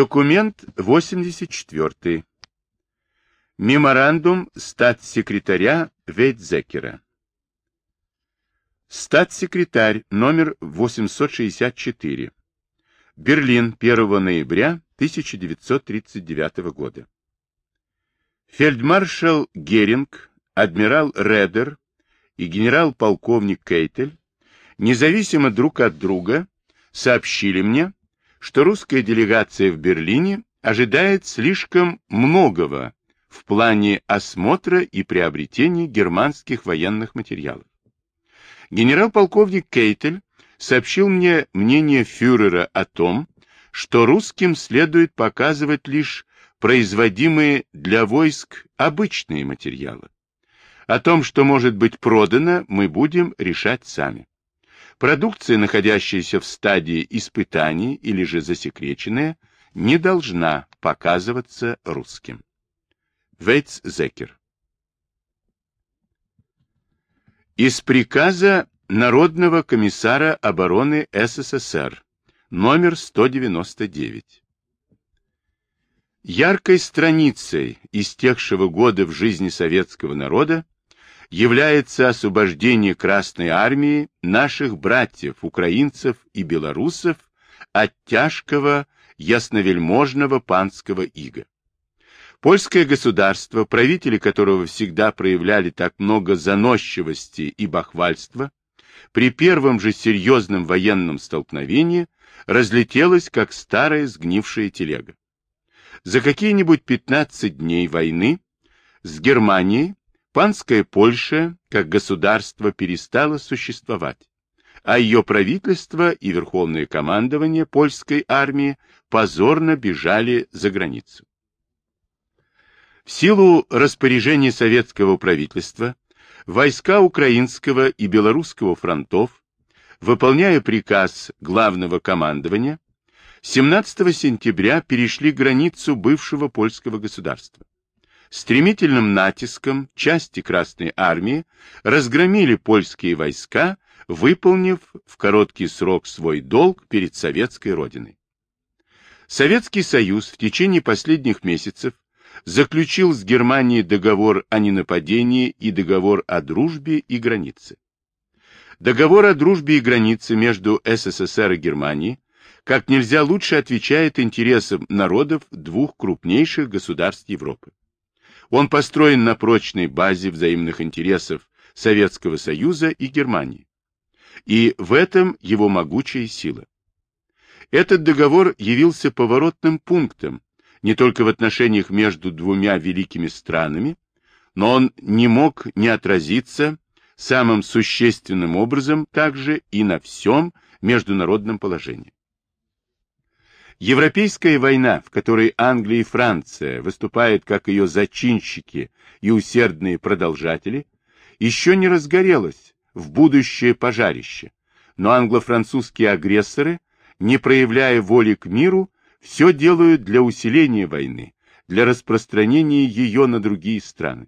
Документ 84. Меморандум статс-секретаря Вейтзекера. Статс-секретарь номер 864. Берлин, 1 ноября 1939 года. Фельдмаршал Геринг, адмирал Редер и генерал-полковник Кейтель, независимо друг от друга, сообщили мне, что русская делегация в Берлине ожидает слишком многого в плане осмотра и приобретения германских военных материалов. Генерал-полковник Кейтель сообщил мне мнение фюрера о том, что русским следует показывать лишь производимые для войск обычные материалы. О том, что может быть продано, мы будем решать сами. Продукция, находящаяся в стадии испытаний или же засекреченная, не должна показываться русским. Вейтс-Зекер Из приказа Народного комиссара обороны СССР номер 199 Яркой страницей истекшего года в жизни советского народа является освобождение Красной Армии наших братьев, украинцев и белорусов от тяжкого ясновельможного панского ига. Польское государство, правители которого всегда проявляли так много заносчивости и бахвальства, при первом же серьезном военном столкновении разлетелось, как старая сгнившая телега. За какие-нибудь 15 дней войны с Германией Панская Польша как государство перестало существовать, а ее правительство и верховное командование польской армии позорно бежали за границу. В силу распоряжения советского правительства войска украинского и белорусского фронтов, выполняя приказ главного командования, 17 сентября перешли границу бывшего польского государства стремительным натиском части Красной Армии разгромили польские войска, выполнив в короткий срок свой долг перед советской родиной. Советский Союз в течение последних месяцев заключил с Германией договор о ненападении и договор о дружбе и границе. Договор о дружбе и границе между СССР и Германией как нельзя лучше отвечает интересам народов двух крупнейших государств Европы. Он построен на прочной базе взаимных интересов Советского Союза и Германии. И в этом его могучая сила. Этот договор явился поворотным пунктом не только в отношениях между двумя великими странами, но он не мог не отразиться самым существенным образом также и на всем международном положении. Европейская война, в которой Англия и Франция выступают как ее зачинщики и усердные продолжатели, еще не разгорелась в будущее пожарище, но англо-французские агрессоры, не проявляя воли к миру, все делают для усиления войны, для распространения ее на другие страны.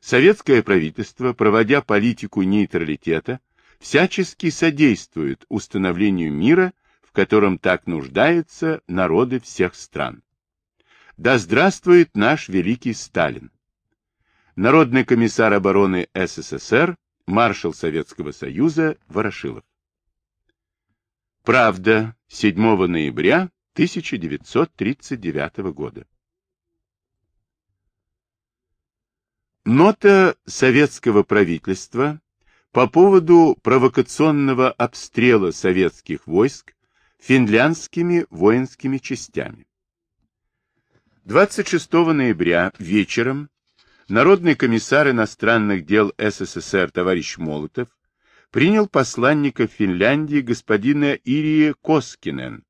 Советское правительство, проводя политику нейтралитета, всячески содействует установлению мира в котором так нуждаются народы всех стран. Да здравствует наш великий Сталин! Народный комиссар обороны СССР, маршал Советского Союза Ворошилов. Правда, 7 ноября 1939 года. Нота советского правительства по поводу провокационного обстрела советских войск финляндскими воинскими частями. 26 ноября вечером Народный комиссар иностранных дел СССР товарищ Молотов принял посланника Финляндии господина Ирия Коскинен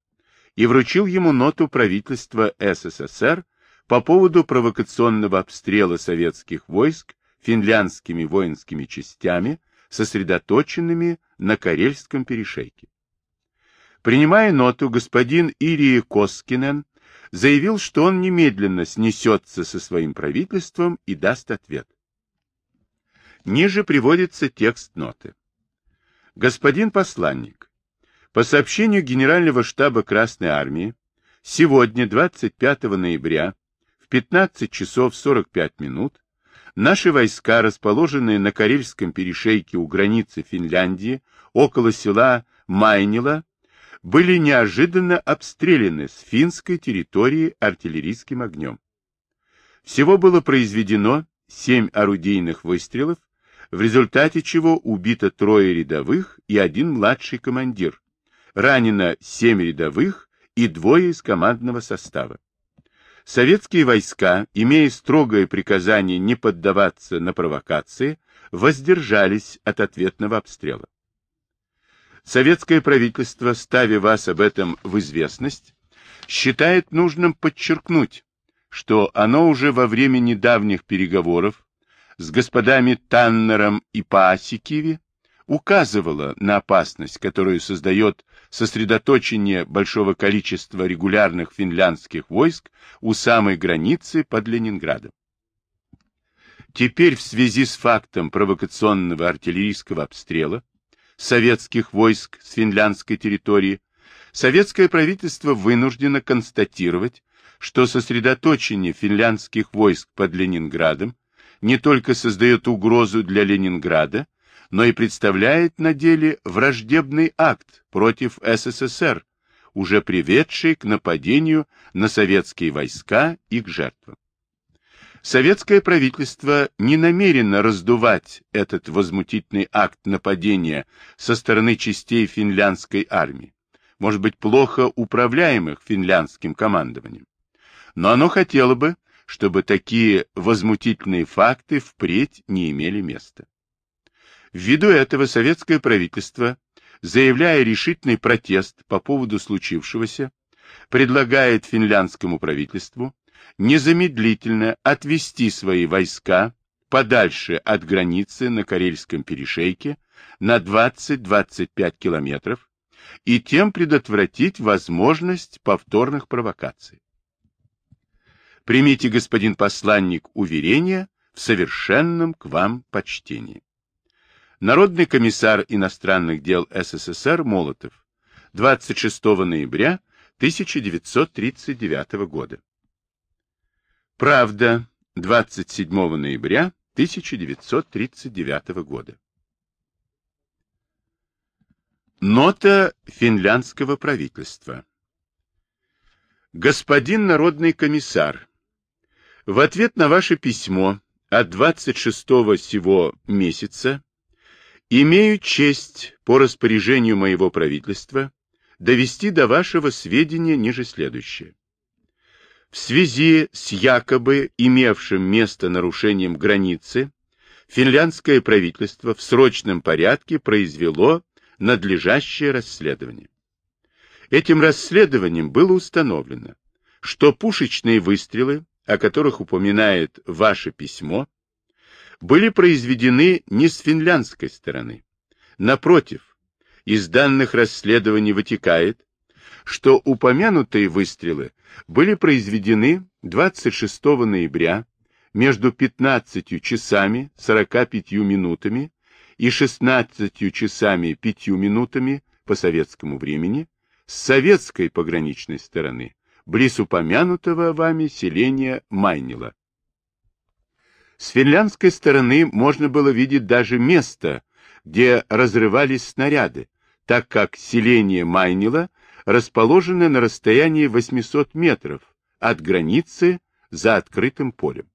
и вручил ему ноту правительства СССР по поводу провокационного обстрела советских войск финляндскими воинскими частями, сосредоточенными на Карельском перешейке. Принимая ноту, господин Ирии Коскинен заявил, что он немедленно снесется со своим правительством и даст ответ. Ниже приводится текст ноты. Господин посланник, по сообщению Генерального штаба Красной Армии, Сегодня, 25 ноября, в 15 часов 45 минут, наши войска, расположенные на Карельском перешейке у границы Финляндии, около села Майнила, были неожиданно обстреляны с финской территории артиллерийским огнем. Всего было произведено семь орудийных выстрелов, в результате чего убито трое рядовых и один младший командир, ранено семь рядовых и двое из командного состава. Советские войска, имея строгое приказание не поддаваться на провокации, воздержались от ответного обстрела. Советское правительство, ставя вас об этом в известность, считает нужным подчеркнуть, что оно уже во время недавних переговоров с господами Таннером и Паасикиви указывало на опасность, которую создает сосредоточение большого количества регулярных финляндских войск у самой границы под Ленинградом. Теперь в связи с фактом провокационного артиллерийского обстрела советских войск с финляндской территории, советское правительство вынуждено констатировать, что сосредоточение финляндских войск под Ленинградом не только создает угрозу для Ленинграда, но и представляет на деле враждебный акт против СССР, уже приведший к нападению на советские войска и к жертвам. Советское правительство не намерено раздувать этот возмутительный акт нападения со стороны частей финляндской армии, может быть, плохо управляемых финляндским командованием. Но оно хотело бы, чтобы такие возмутительные факты впредь не имели места. Ввиду этого советское правительство, заявляя решительный протест по поводу случившегося, предлагает финляндскому правительству незамедлительно отвести свои войска подальше от границы на Карельском перешейке на 20-25 километров и тем предотвратить возможность повторных провокаций. Примите, господин посланник, уверение в совершенном к вам почтении. Народный комиссар иностранных дел СССР Молотов 26 ноября 1939 года. Правда, 27 ноября 1939 года. Нота финляндского правительства. Господин народный комиссар, в ответ на ваше письмо от 26 сего месяца имею честь по распоряжению моего правительства довести до вашего сведения ниже следующее в связи с якобы имевшим место нарушением границы, финляндское правительство в срочном порядке произвело надлежащее расследование. Этим расследованием было установлено, что пушечные выстрелы, о которых упоминает ваше письмо, были произведены не с финляндской стороны. Напротив, из данных расследований вытекает, что упомянутые выстрелы были произведены 26 ноября между 15 часами 45 минутами и 16 часами 5 минутами по советскому времени с советской пограничной стороны, близ упомянутого вами селения Майнила. С финляндской стороны можно было видеть даже место, где разрывались снаряды, так как селение Майнила расположены на расстоянии 800 метров от границы за открытым полем.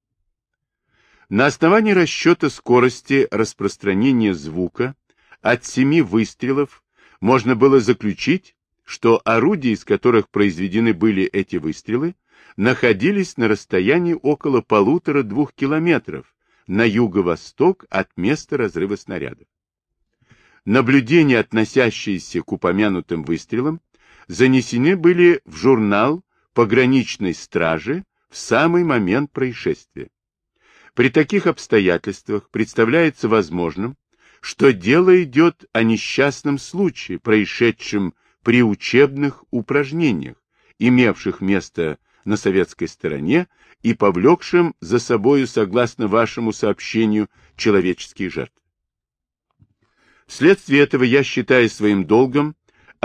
На основании расчета скорости распространения звука от семи выстрелов можно было заключить, что орудия, из которых произведены были эти выстрелы, находились на расстоянии около полутора-двух километров на юго-восток от места разрыва снарядов. Наблюдения, относящиеся к упомянутым выстрелам, занесены были в журнал пограничной стражи в самый момент происшествия. При таких обстоятельствах представляется возможным, что дело идет о несчастном случае, происшедшем при учебных упражнениях, имевших место на советской стороне и повлекшим за собою, согласно вашему сообщению, человеческие жертвы. Вследствие этого я считаю своим долгом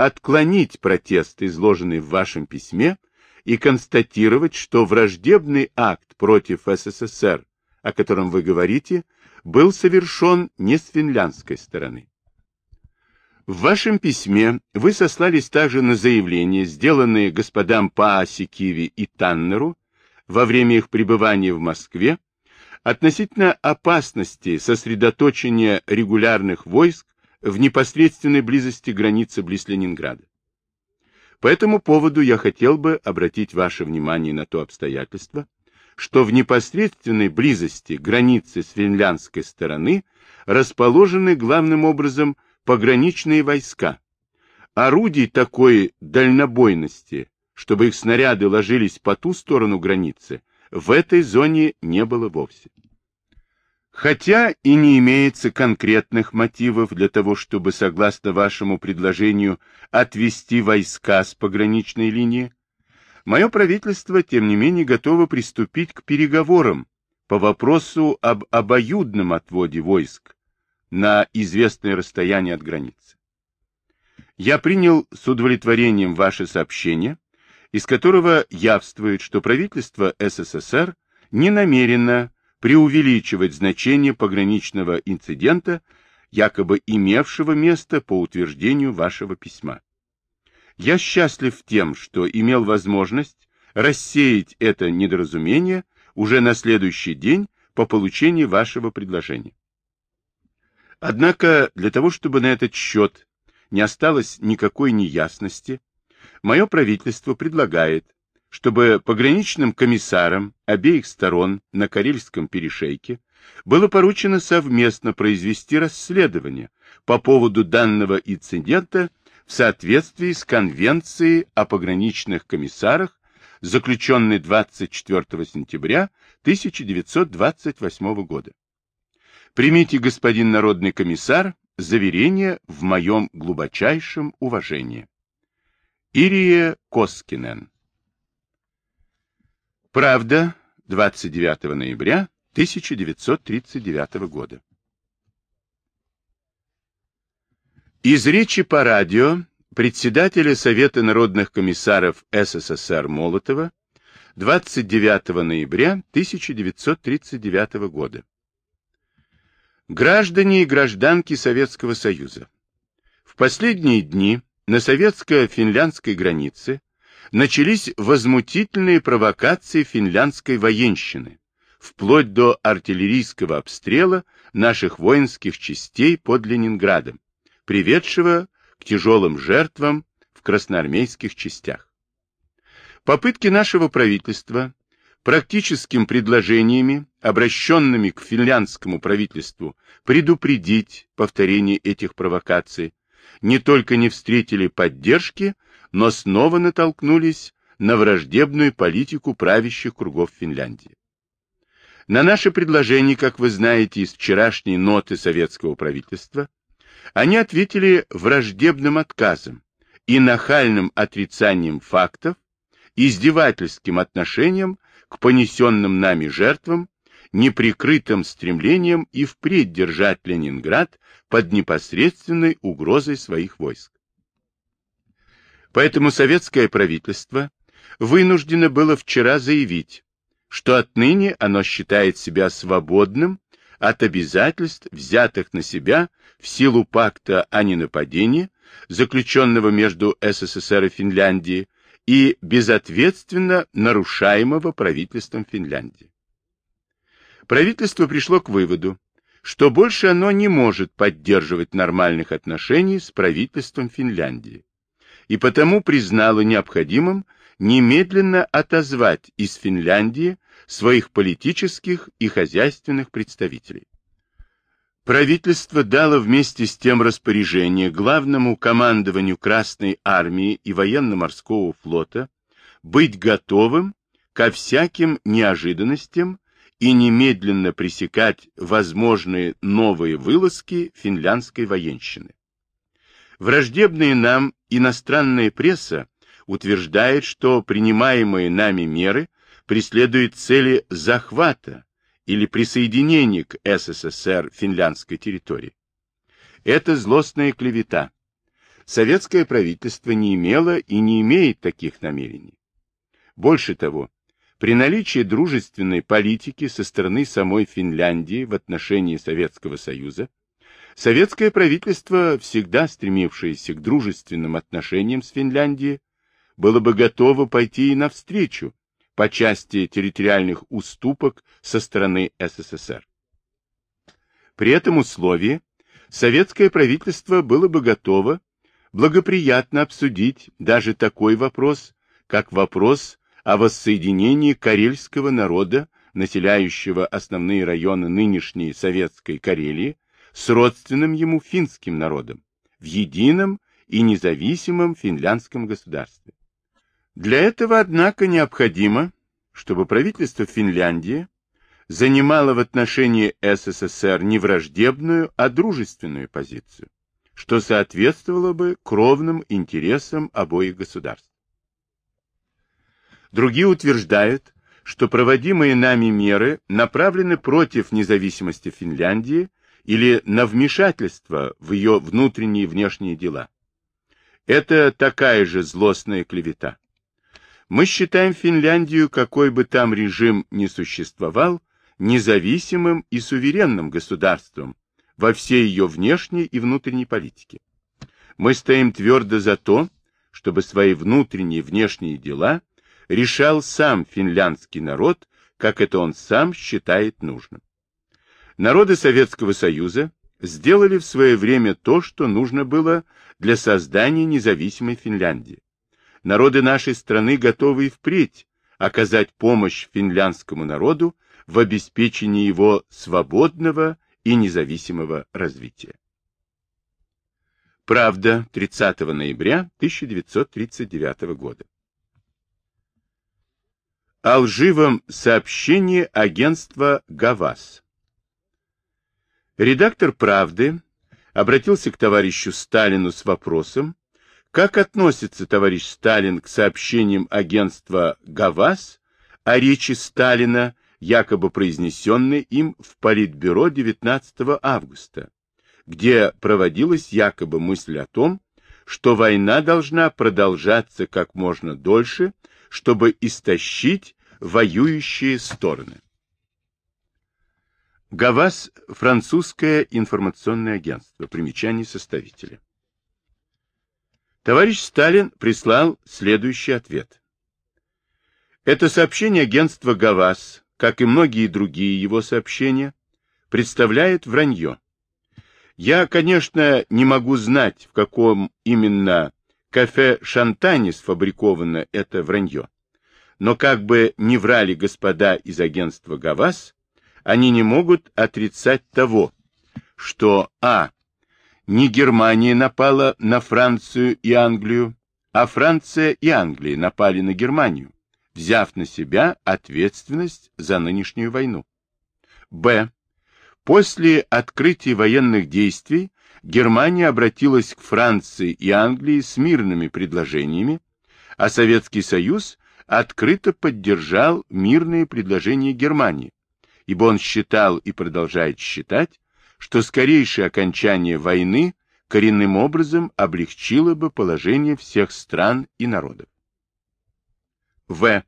отклонить протест, изложенный в вашем письме, и констатировать, что враждебный акт против СССР, о котором вы говорите, был совершен не с финляндской стороны. В вашем письме вы сослались также на заявления, сделанные господам Пааси, Киви и Таннеру во время их пребывания в Москве относительно опасности сосредоточения регулярных войск в непосредственной близости границы близ Ленинграда. По этому поводу я хотел бы обратить ваше внимание на то обстоятельство, что в непосредственной близости границы с финляндской стороны расположены главным образом пограничные войска. Орудий такой дальнобойности, чтобы их снаряды ложились по ту сторону границы, в этой зоне не было вовсе. Хотя и не имеется конкретных мотивов для того, чтобы, согласно вашему предложению, отвести войска с пограничной линии, мое правительство, тем не менее, готово приступить к переговорам по вопросу об обоюдном отводе войск на известное расстояние от границы. Я принял с удовлетворением ваше сообщение, из которого явствует, что правительство СССР не намерено преувеличивать значение пограничного инцидента, якобы имевшего место по утверждению вашего письма. Я счастлив тем, что имел возможность рассеять это недоразумение уже на следующий день по получении вашего предложения. Однако для того, чтобы на этот счет не осталось никакой неясности, мое правительство предлагает, чтобы пограничным комиссарам обеих сторон на Карельском перешейке было поручено совместно произвести расследование по поводу данного инцидента в соответствии с Конвенцией о пограничных комиссарах, заключенной 24 сентября 1928 года. Примите, господин народный комиссар, заверение в моем глубочайшем уважении. Ирия Коскинен Правда, 29 ноября 1939 года. Из речи по радио председателя Совета народных комиссаров СССР Молотова 29 ноября 1939 года. Граждане и гражданки Советского Союза. В последние дни на советско-финляндской границе начались возмутительные провокации финляндской военщины, вплоть до артиллерийского обстрела наших воинских частей под Ленинградом, приведшего к тяжелым жертвам в красноармейских частях. Попытки нашего правительства практическим предложениями, обращенными к финляндскому правительству, предупредить повторение этих провокаций, не только не встретили поддержки, но снова натолкнулись на враждебную политику правящих кругов Финляндии. На наше предложение, как вы знаете из вчерашней ноты советского правительства, они ответили враждебным отказом и нахальным отрицанием фактов, издевательским отношением к понесенным нами жертвам, неприкрытым стремлением и впредь держать Ленинград под непосредственной угрозой своих войск. Поэтому советское правительство вынуждено было вчера заявить, что отныне оно считает себя свободным от обязательств, взятых на себя в силу пакта о ненападении, заключенного между СССР и Финляндией, и безответственно нарушаемого правительством Финляндии. Правительство пришло к выводу, что больше оно не может поддерживать нормальных отношений с правительством Финляндии, и потому признало необходимым немедленно отозвать из Финляндии своих политических и хозяйственных представителей. Правительство дало вместе с тем распоряжение главному командованию Красной Армии и военно-морского флота быть готовым ко всяким неожиданностям и немедленно пресекать возможные новые вылазки финляндской военщины. Враждебная нам иностранная пресса утверждает, что принимаемые нами меры преследуют цели захвата или присоединение к СССР финляндской территории. Это злостная клевета. Советское правительство не имело и не имеет таких намерений. Больше того, при наличии дружественной политики со стороны самой Финляндии в отношении Советского Союза, советское правительство, всегда стремившееся к дружественным отношениям с Финляндией, было бы готово пойти и навстречу по части территориальных уступок со стороны СССР. При этом условии советское правительство было бы готово благоприятно обсудить даже такой вопрос, как вопрос о воссоединении карельского народа, населяющего основные районы нынешней советской Карелии, с родственным ему финским народом в едином и независимом финляндском государстве. Для этого, однако, необходимо, чтобы правительство Финляндии занимало в отношении СССР не враждебную, а дружественную позицию, что соответствовало бы кровным интересам обоих государств. Другие утверждают, что проводимые нами меры направлены против независимости Финляндии или на вмешательство в ее внутренние и внешние дела. Это такая же злостная клевета. Мы считаем Финляндию, какой бы там режим ни существовал, независимым и суверенным государством во всей ее внешней и внутренней политике. Мы стоим твердо за то, чтобы свои внутренние и внешние дела решал сам финляндский народ, как это он сам считает нужным. Народы Советского Союза сделали в свое время то, что нужно было для создания независимой Финляндии. Народы нашей страны готовы и впредь оказать помощь финляндскому народу в обеспечении его свободного и независимого развития. Правда, 30 ноября 1939 года. О лживом сообщении агентства ГАВАС. Редактор «Правды» обратился к товарищу Сталину с вопросом, как относится товарищ Сталин к сообщениям агентства ГАВАС о речи Сталина, якобы произнесенной им в Политбюро 19 августа, где проводилась якобы мысль о том, что война должна продолжаться как можно дольше чтобы истощить воюющие стороны. ГАВАС – французское информационное агентство. Примечание составителя. Товарищ Сталин прислал следующий ответ. Это сообщение агентства ГАВАС, как и многие другие его сообщения, представляет вранье. Я, конечно, не могу знать, в каком именно кафе «Шантане» сфабриковано это вранье. Но как бы ни врали господа из агентства ГАВАС, они не могут отрицать того, что а. Не Германия напала на Францию и Англию, а Франция и Англия напали на Германию, взяв на себя ответственность за нынешнюю войну. Б. После открытия военных действий Германия обратилась к Франции и Англии с мирными предложениями, а Советский Союз открыто поддержал мирные предложения Германии, ибо он считал и продолжает считать, что скорейшее окончание войны коренным образом облегчило бы положение всех стран и народов. В.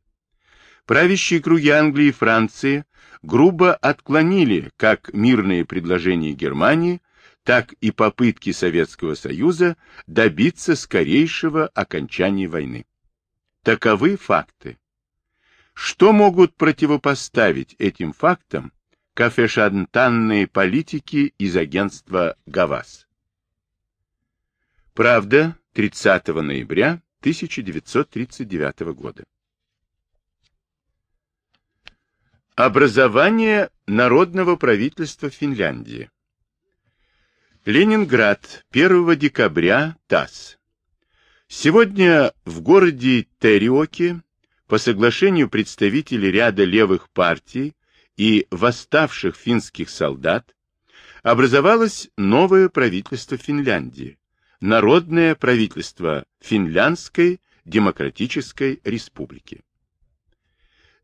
Правящие круги Англии и Франции грубо отклонили как мирные предложения Германии, так и попытки Советского Союза добиться скорейшего окончания войны. Таковы факты. Что могут противопоставить этим фактам кафешантанные политики из агентства ГАВАС? Правда, 30 ноября 1939 года. Образование народного правительства Финляндии. Ленинград, 1 декабря, ТАСС. Сегодня в городе Териоке по соглашению представителей ряда левых партий и восставших финских солдат образовалось новое правительство Финляндии, Народное правительство Финляндской Демократической Республики.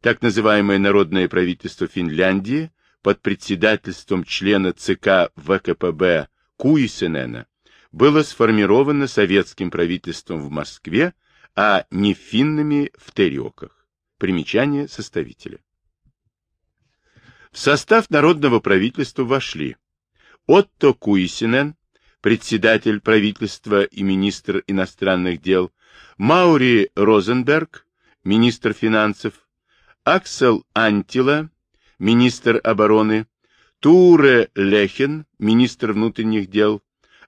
Так называемое Народное правительство Финляндии под председательством члена ЦК ВКПБ Куисенена было сформировано советским правительством в Москве, а не финнами в Териоках. Примечание составителя. В состав народного правительства вошли Отто Куисинен, председатель правительства и министр иностранных дел, Маури Розенберг, министр финансов, Аксел Антила, министр обороны, Туре Лехен, министр внутренних дел,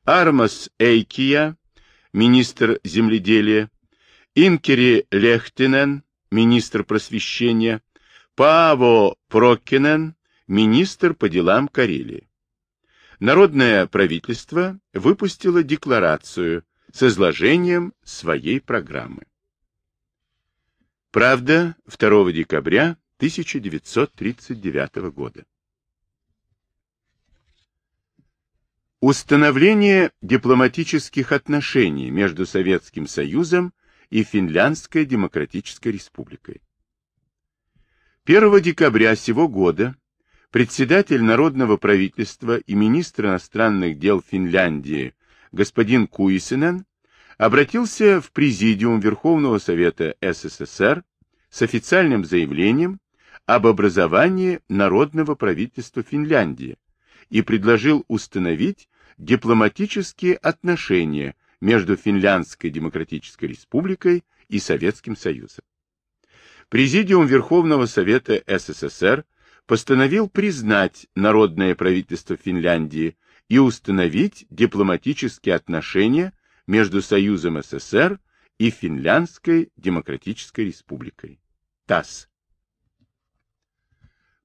Армас Эйкия, министр земледелия, Инкери Лехтинен, министр просвещения, Паво Проккинен, министр по делам Карелии. Народное правительство выпустило декларацию с изложением своей программы. Правда, 2 декабря 1939 года. Установление дипломатических отношений между Советским Союзом и Финляндской Демократической Республикой. 1 декабря сего года председатель Народного правительства и министр иностранных дел Финляндии господин Куисинен обратился в Президиум Верховного Совета СССР с официальным заявлением об образовании Народного правительства Финляндии и предложил установить дипломатические отношения между Финляндской Демократической Республикой и Советским Союзом. Президиум Верховного Совета СССР постановил признать народное правительство Финляндии и установить дипломатические отношения между Союзом СССР и Финляндской Демократической Республикой. ТАСС.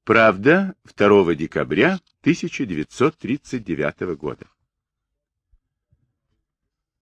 Правда, 2 декабря 1939 года.